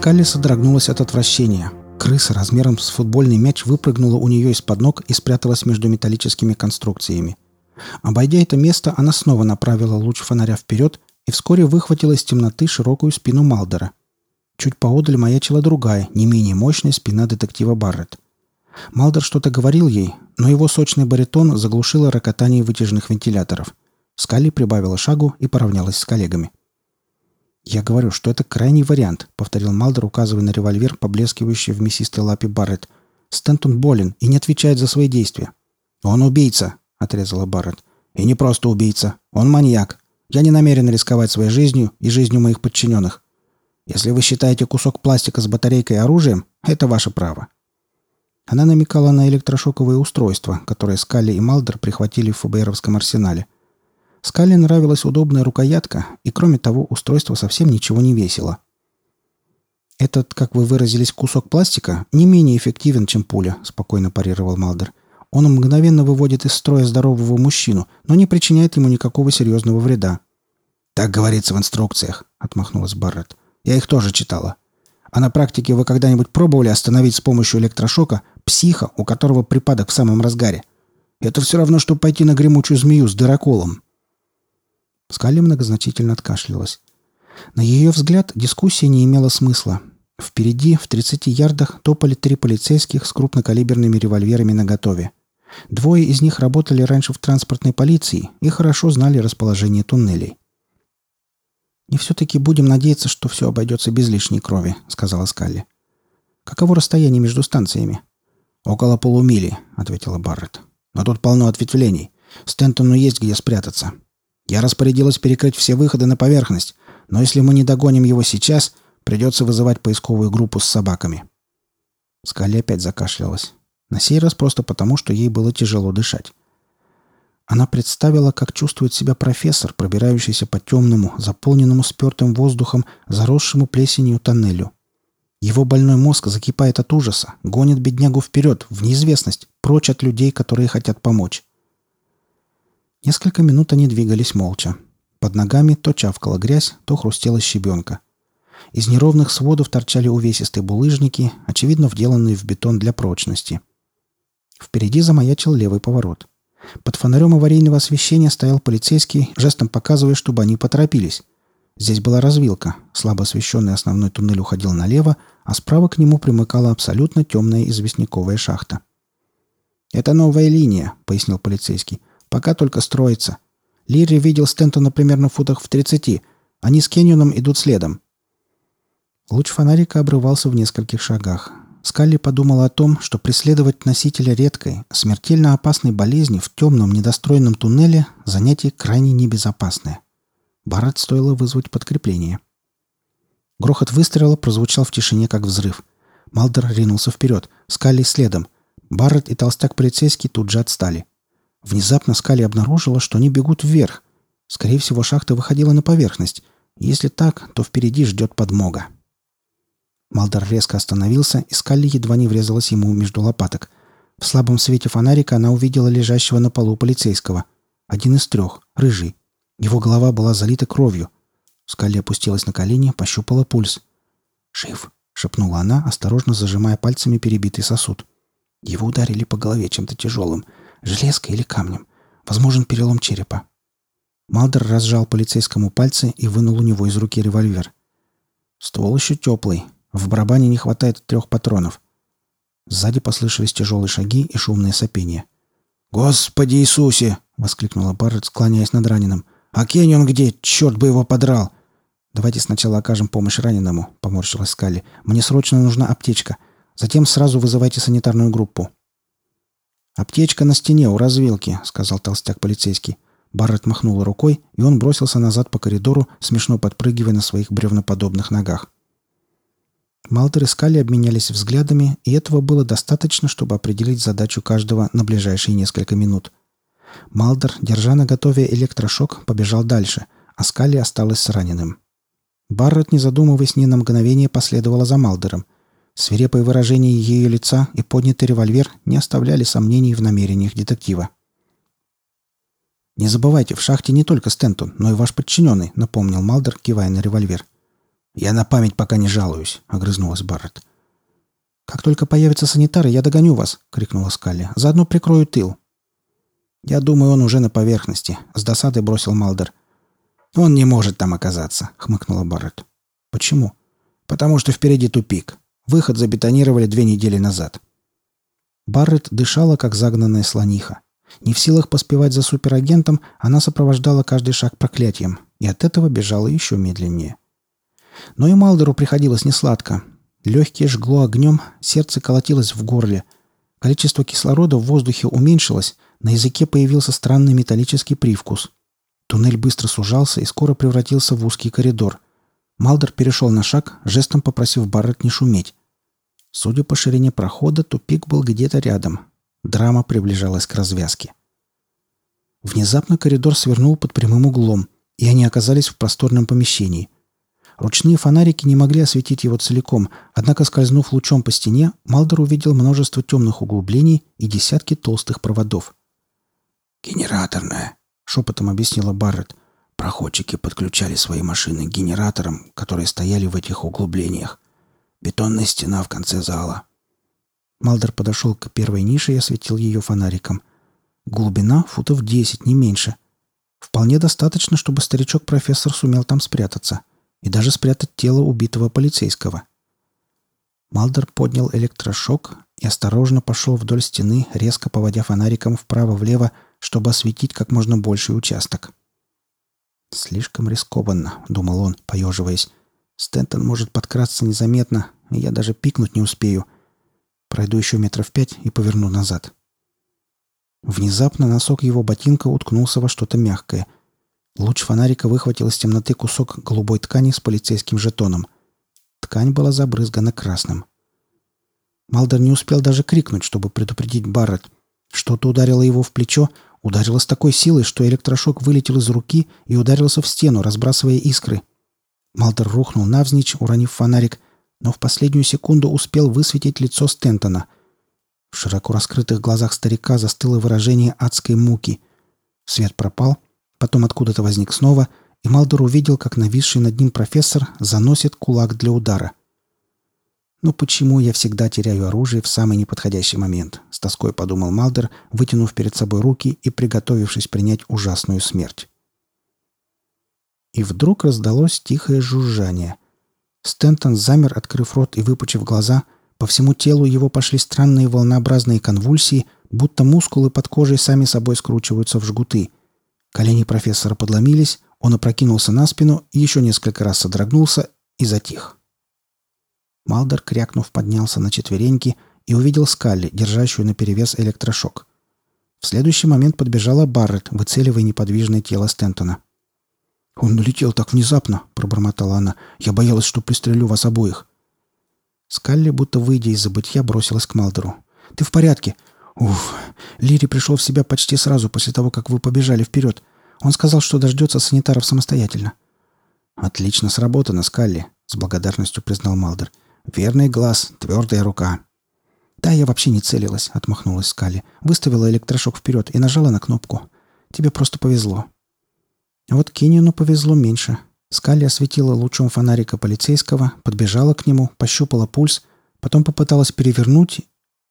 Скалли содрогнулась от отвращения. Крыса размером с футбольный мяч выпрыгнула у нее из-под ног и спряталась между металлическими конструкциями. Обойдя это место, она снова направила луч фонаря вперед и вскоре выхватила из темноты широкую спину Малдера. Чуть поодаль маячила другая, не менее мощная спина детектива Барретт. Малдер что-то говорил ей, но его сочный баритон заглушило рокотание вытяжных вентиляторов. Скалли прибавила шагу и поравнялась с коллегами. «Я говорю, что это крайний вариант», — повторил Малдер, указывая на револьвер, поблескивающий в мясистой лапе Барретт. «Стентон болен и не отвечает за свои действия». «Он убийца», — отрезала Барретт. «И не просто убийца. Он маньяк. Я не намерен рисковать своей жизнью и жизнью моих подчиненных. Если вы считаете кусок пластика с батарейкой оружием, это ваше право». Она намекала на электрошоковое устройство, которое Скалли и Малдер прихватили в ФБРовском арсенале. Скалли нравилась удобная рукоятка, и кроме того, устройство совсем ничего не весило. «Этот, как вы выразились, кусок пластика не менее эффективен, чем пуля», — спокойно парировал Малдер. «Он мгновенно выводит из строя здорового мужчину, но не причиняет ему никакого серьезного вреда». «Так говорится в инструкциях», — отмахнулась Барретт. «Я их тоже читала. А на практике вы когда-нибудь пробовали остановить с помощью электрошока психа, у которого припадок в самом разгаре? Это все равно, что пойти на гремучую змею с дыроколом». Скалли многозначительно откашлялась. На ее взгляд дискуссия не имела смысла. Впереди, в 30 ярдах, топали три полицейских с крупнокалиберными револьверами наготове. Двое из них работали раньше в транспортной полиции и хорошо знали расположение туннелей. «И все-таки будем надеяться, что все обойдется без лишней крови», — сказала Скалли. «Каково расстояние между станциями?» «Около полумили», — ответила Барретт. «Но тут полно ответвлений. Стентону есть где спрятаться. Я распорядилась перекрыть все выходы на поверхность, но если мы не догоним его сейчас, придется вызывать поисковую группу с собаками». Скалли опять закашлялась. На сей раз просто потому, что ей было тяжело дышать. Она представила, как чувствует себя профессор, пробирающийся по темному, заполненному спертым воздухом, заросшему плесенью тоннелю. Его больной мозг закипает от ужаса, гонит беднягу вперед, в неизвестность, прочь от людей, которые хотят помочь. Несколько минут они двигались молча. Под ногами то чавкала грязь, то хрустела щебенка. Из неровных сводов торчали увесистые булыжники, очевидно вделанные в бетон для прочности. Впереди замаячил левый поворот. Под фонарем аварийного освещения стоял полицейский, жестом показывая, чтобы они поторопились. Здесь была развилка. Слабо освещенный основной туннель уходил налево, а справа к нему примыкала абсолютно темная известняковая шахта. «Это новая линия», — пояснил полицейский. «Пока только строится. Лири видел Стентона примерно в футах в тридцати. Они с Кеннионом идут следом». Луч фонарика обрывался в нескольких шагах. Скалли подумала о том, что преследовать носителя редкой, смертельно опасной болезни в темном недостроенном туннеле – занятие крайне небезопасное. Барретт стоило вызвать подкрепление. Грохот выстрела прозвучал в тишине, как взрыв. Малдер ринулся вперед, Скалли следом. Барретт и толстяк-полицейский тут же отстали. Внезапно Скалли обнаружила, что они бегут вверх. Скорее всего, шахта выходила на поверхность. Если так, то впереди ждет подмога. Малдор резко остановился, и Скалли едва не врезалась ему между лопаток. В слабом свете фонарика она увидела лежащего на полу полицейского. Один из трех, рыжий. Его голова была залита кровью. Скалли опустилась на колени, пощупала пульс. «Жив», — шепнула она, осторожно зажимая пальцами перебитый сосуд. Его ударили по голове чем-то тяжелым. Железкой или камнем. Возможен перелом черепа. Малдер разжал полицейскому пальцы и вынул у него из руки револьвер. Ствол еще теплый, в барабане не хватает трех патронов. Сзади послышались тяжелые шаги и шумное сопение. «Господи Иисусе!» — воскликнула Барретт, склоняясь над раненым. «А Кеннион где? Черт бы его подрал!» «Давайте сначала окажем помощь раненому», — поморщилась Скалли. «Мне срочно нужна аптечка. Затем сразу вызывайте санитарную группу». «Аптечка на стене у развилки», — сказал толстяк полицейский. Барретт махнула рукой, и он бросился назад по коридору, смешно подпрыгивая на своих бревноподобных ногах. Малдер и Скалли обменялись взглядами, и этого было достаточно, чтобы определить задачу каждого на ближайшие несколько минут. Малдер, держа на готове электрошок, побежал дальше, а Скалли осталась с раненым. Барретт, не задумываясь ни на мгновение, последовала за Малдером. Свирепое выражение ее лица и поднятый револьвер не оставляли сомнений в намерениях детектива. «Не забывайте, в шахте не только Стентон, но и ваш подчиненный», — напомнил Малдер, кивая на револьвер. «Я на память пока не жалуюсь», — огрызнулась Барретт. «Как только появятся санитары, я догоню вас!» — крикнула Скалли. «Заодно прикрою тыл!» «Я думаю, он уже на поверхности», — с досадой бросил Малдер. «Он не может там оказаться», — хмыкнула Барретт. «Почему?» «Потому что впереди тупик. Выход забетонировали две недели назад». Барретт дышала, как загнанная слониха. Не в силах поспевать за суперагентом, она сопровождала каждый шаг проклятием, и от этого бежала еще медленнее. Но и Малдеру приходилось несладко. Легкие жгло огнем, сердце колотилось в горле. Количество кислорода в воздухе уменьшилось, на языке появился странный металлический привкус. Туннель быстро сужался и скоро превратился в узкий коридор. Малдер перешел на шаг, жестом попросив Барретт не шуметь. Судя по ширине прохода, тупик был где-то рядом. Драма приближалась к развязке. Внезапно коридор свернул под прямым углом, и они оказались в просторном помещении – Ручные фонарики не могли осветить его целиком, однако, скользнув лучом по стене, Малдер увидел множество темных углублений и десятки толстых проводов. «Генераторная», — шепотом объяснила Барретт. Проходчики подключали свои машины к генераторам, которые стояли в этих углублениях. Бетонная стена в конце зала. Малдер подошел к первой нише и осветил ее фонариком. Глубина футов десять, не меньше. Вполне достаточно, чтобы старичок-профессор сумел там спрятаться и даже спрятать тело убитого полицейского. Малдер поднял электрошок и осторожно пошел вдоль стены, резко поводя фонариком вправо-влево, чтобы осветить как можно больший участок. «Слишком рискованно», — думал он, поеживаясь. «Стентон может подкрасться незаметно, и я даже пикнуть не успею. Пройду еще метров пять и поверну назад». Внезапно носок его ботинка уткнулся во что-то мягкое — Луч фонарика выхватил из темноты кусок голубой ткани с полицейским жетоном. Ткань была забрызгана красным. Малдер не успел даже крикнуть, чтобы предупредить Барретт. Что-то ударило его в плечо, ударило с такой силой, что электрошок вылетел из руки и ударился в стену, разбрасывая искры. Малдер рухнул навзничь, уронив фонарик, но в последнюю секунду успел высветить лицо Стентона. В широко раскрытых глазах старика застыло выражение адской муки. Свет пропал — Потом откуда-то возник снова, и Малдор увидел, как нависший над ним профессор заносит кулак для удара. «Ну почему я всегда теряю оружие в самый неподходящий момент?» — с тоской подумал Малдер, вытянув перед собой руки и приготовившись принять ужасную смерть. И вдруг раздалось тихое жужжание. Стентон замер, открыв рот и выпучив глаза. По всему телу его пошли странные волнообразные конвульсии, будто мускулы под кожей сами собой скручиваются в жгуты — Колени профессора подломились, он опрокинулся на спину, еще несколько раз содрогнулся и затих. Малдер, крякнув, поднялся на четвереньки и увидел Скалли, держащую наперевес электрошок. В следующий момент подбежала Барретт, выцеливая неподвижное тело Стентона. «Он налетел так внезапно», — пробормотала она. «Я боялась, что пристрелю вас обоих». Скалли, будто выйдя из забытья, бросилась к Малдеру. «Ты в порядке? Уф, Лири пришел в себя почти сразу после того, как вы побежали вперед. Он сказал, что дождется санитаров самостоятельно. «Отлично сработано, Скалли», — с благодарностью признал Малдер. «Верный глаз, твердая рука». «Да, я вообще не целилась», — отмахнулась Скалли. Выставила электрошок вперед и нажала на кнопку. «Тебе просто повезло». Вот Кеннину повезло меньше. Скалли осветила лучом фонарика полицейского, подбежала к нему, пощупала пульс, потом попыталась перевернуть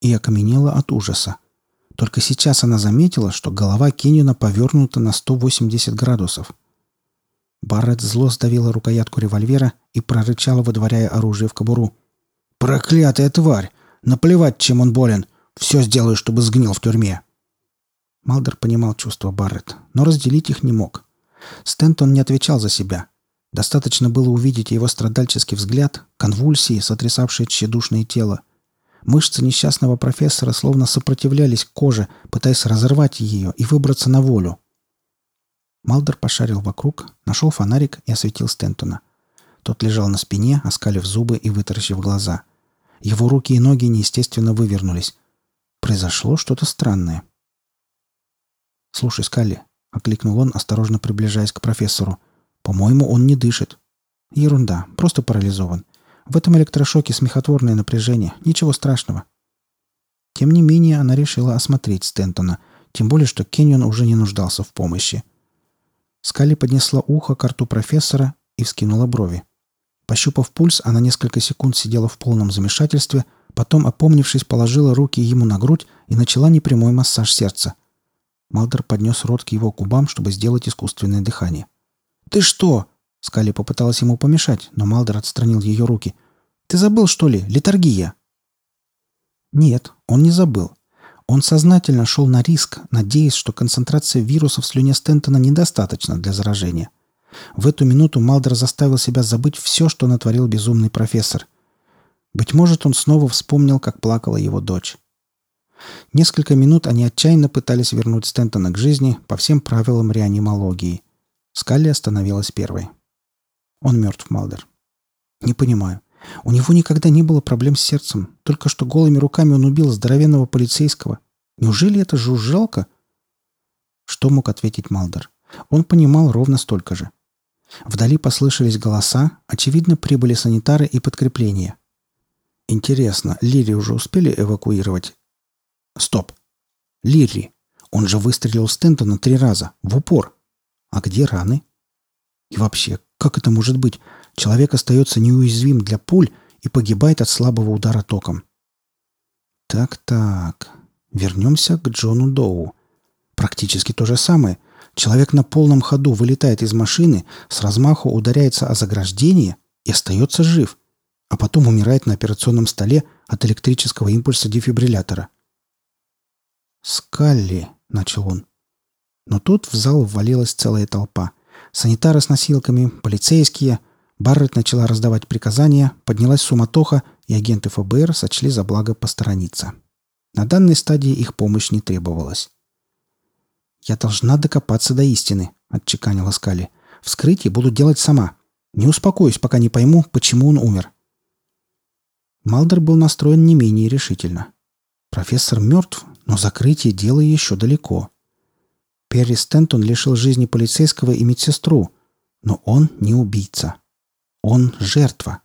и окаменела от ужаса. Только сейчас она заметила, что голова Кеннина повернута на 180 градусов. Барретт зло сдавила рукоятку револьвера и прорычала, выдворяя оружие в кобуру. «Проклятая тварь! Наплевать, чем он болен! Все сделаю, чтобы сгнил в тюрьме!» Малдер понимал чувства Барретт, но разделить их не мог. Стентон не отвечал за себя. Достаточно было увидеть его страдальческий взгляд, конвульсии, сотрясавшие тщедушное тело — Мышцы несчастного профессора словно сопротивлялись коже, пытаясь разорвать ее и выбраться на волю. Малдер пошарил вокруг, нашел фонарик и осветил Стентона. Тот лежал на спине, оскалив зубы и вытаращив глаза. Его руки и ноги неестественно вывернулись. Произошло что-то странное. «Слушай, Скалли», — окликнул он, осторожно приближаясь к профессору, — «по-моему, он не дышит». «Ерунда, просто парализован. В этом электрошоке смехотворное напряжение. Ничего страшного. Тем не менее, она решила осмотреть Стентона, тем более, что Кеннион уже не нуждался в помощи. Скали поднесла ухо к рту профессора и вскинула брови. Пощупав пульс, она несколько секунд сидела в полном замешательстве, потом, опомнившись, положила руки ему на грудь и начала непрямой массаж сердца. Малдер поднес рот к его губам, чтобы сделать искусственное дыхание. «Ты что?» Скали попыталась ему помешать, но Малдер отстранил ее руки. «Ты забыл, что ли? Литургия!» Нет, он не забыл. Он сознательно шел на риск, надеясь, что концентрация вируса в слюне Стентона недостаточна для заражения. В эту минуту Малдер заставил себя забыть все, что натворил безумный профессор. Быть может, он снова вспомнил, как плакала его дочь. Несколько минут они отчаянно пытались вернуть Стентона к жизни по всем правилам реанимологии. Скалли остановилась первой. Он мертв, Малдер. Не понимаю. У него никогда не было проблем с сердцем. Только что голыми руками он убил здоровенного полицейского. Неужели это жужжалка? Что мог ответить Малдер? Он понимал ровно столько же. Вдали послышались голоса, очевидно, прибыли санитары и подкрепления. Интересно, Лири уже успели эвакуировать? Стоп. Лири. Он же выстрелил Стентона три раза, в упор. А где раны? И вообще, как это может быть? Человек остается неуязвим для пуль и погибает от слабого удара током. Так-так. Вернемся к Джону Доу. Практически то же самое. Человек на полном ходу вылетает из машины, с размаху ударяется о заграждение и остается жив, а потом умирает на операционном столе от электрического импульса дефибриллятора. «Скалли», — начал он. Но тут в зал ввалилась целая толпа. Санитары с носилками, полицейские — Барретт начала раздавать приказания, поднялась суматоха, и агенты ФБР сочли за благо посторониться. На данной стадии их помощь не требовалась. «Я должна докопаться до истины», — отчеканила Скали. «Вскрытие буду делать сама. Не успокоюсь, пока не пойму, почему он умер». Малдер был настроен не менее решительно. Профессор мертв, но закрытие дела еще далеко. Перри Стентон лишил жизни полицейского и медсестру, но он не убийца. Он жертва.